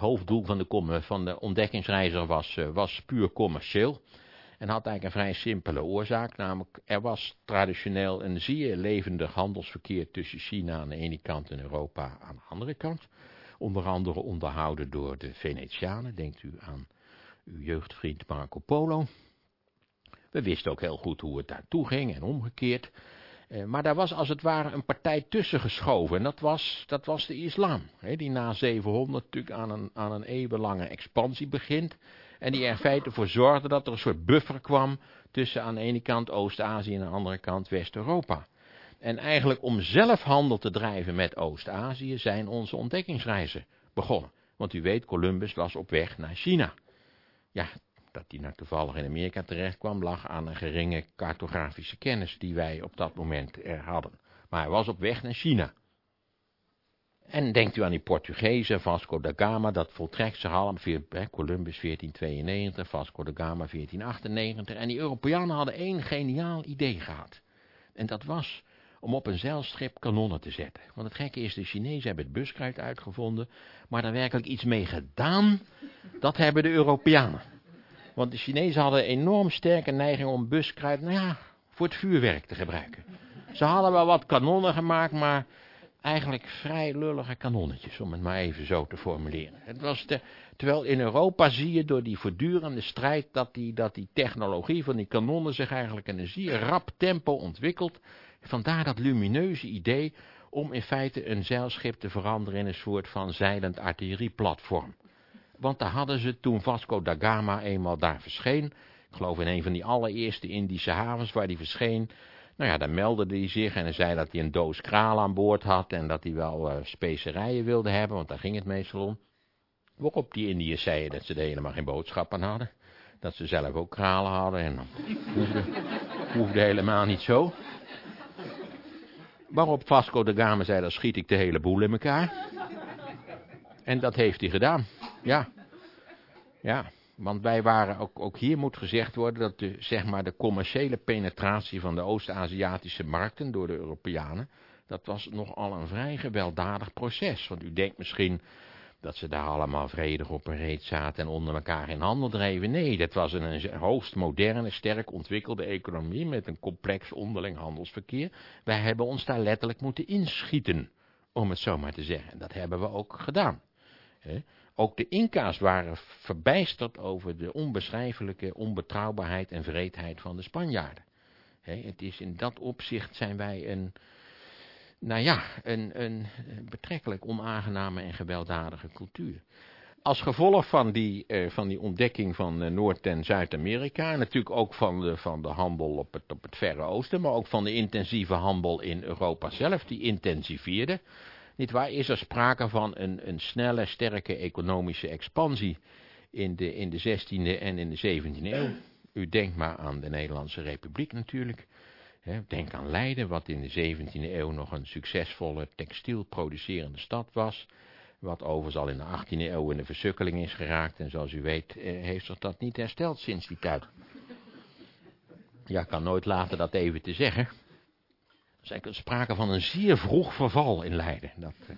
hoofddoel van de, van de ontdekkingsreiziger was, uh, was puur commercieel. En had eigenlijk een vrij simpele oorzaak, namelijk er was traditioneel een zeer levendig handelsverkeer tussen China aan de ene kant en Europa aan de andere kant. Onder andere onderhouden door de Venetianen, denkt u aan uw jeugdvriend Marco Polo. We wisten ook heel goed hoe het daartoe ging en omgekeerd. Eh, maar daar was als het ware een partij tussen geschoven. En dat was, dat was de islam. Hè, die na 700 natuurlijk aan een, aan een eeuwenlange expansie begint. En die er in feite voor zorgde dat er een soort buffer kwam tussen aan de ene kant Oost-Azië en aan de andere kant West-Europa. En eigenlijk om zelf handel te drijven met Oost-Azië zijn onze ontdekkingsreizen begonnen. Want u weet, Columbus was op weg naar China. Ja, dat hij nou toevallig in Amerika terecht kwam, lag aan een geringe cartografische kennis die wij op dat moment er hadden. Maar hij was op weg naar China. En denkt u aan die Portugezen, Vasco da Gama, dat voltrekt zich allemaal, Columbus 1492, Vasco da Gama 1498. En die Europeanen hadden één geniaal idee gehad. En dat was om op een zeilschip kanonnen te zetten. Want het gekke is, de Chinezen hebben het buskruid uitgevonden, maar daar werkelijk iets mee gedaan, dat hebben de Europeanen. Want de Chinezen hadden een enorm sterke neiging om buskruid, nou ja, voor het vuurwerk te gebruiken. Ze hadden wel wat kanonnen gemaakt, maar eigenlijk vrij lullige kanonnetjes, om het maar even zo te formuleren. Het was de, terwijl in Europa zie je door die voortdurende strijd dat die, dat die technologie van die kanonnen zich eigenlijk in een zeer rap tempo ontwikkelt. Vandaar dat lumineuze idee om in feite een zeilschip te veranderen in een soort van zeilend artillerieplatform. Want daar hadden ze toen Vasco da Gama eenmaal daar verscheen. Ik geloof in een van die allereerste Indische havens waar die verscheen. Nou ja, dan meldde hij zich en hij zei dat hij een doos kraal aan boord had en dat hij wel uh, specerijen wilde hebben, want daar ging het meestal om. Waarop die Indiërs zeiden dat ze er helemaal geen boodschap aan hadden. Dat ze zelf ook kralen hadden en hoefde, hoefde helemaal niet zo. Waarop Vasco da Gama zei, dan schiet ik de hele boel in elkaar. En dat heeft hij gedaan. Ja. Ja. Want wij waren, ook, ook hier moet gezegd worden, dat de, zeg maar, de commerciële penetratie van de Oost-Aziatische markten door de Europeanen, dat was nogal een vrij gewelddadig proces. Want u denkt misschien dat ze daar allemaal vredig op een reet zaten en onder elkaar in handel dreven. Nee, dat was een, een hoogst moderne, sterk ontwikkelde economie met een complex onderling handelsverkeer. Wij hebben ons daar letterlijk moeten inschieten, om het zo maar te zeggen. Dat hebben we ook gedaan. Ook de Inca's waren verbijsterd over de onbeschrijfelijke onbetrouwbaarheid en vreedheid van de Spanjaarden. het is in dat opzicht zijn wij een, nou ja, een, een betrekkelijk onaangename en gewelddadige cultuur. Als gevolg van die, eh, van die ontdekking van eh, Noord- en Zuid-Amerika, natuurlijk ook van de, van de handel op het, op het Verre Oosten, maar ook van de intensieve handel in Europa zelf, die intensiveerde. Niet waar, is er sprake van een, een snelle, sterke economische expansie in de, in de 16e en in de 17e eeuw. U denkt maar aan de Nederlandse Republiek natuurlijk. Denk aan Leiden, wat in de 17e eeuw nog een succesvolle textielproducerende stad was. Wat overigens al in de 18e eeuw in de versukkeling is geraakt. En zoals u weet eh, heeft zich dat niet hersteld sinds die tijd. Ja, ik kan nooit laten dat even te zeggen. Is eigenlijk sprake van een zeer vroeg verval in Leiden. Dat, eh,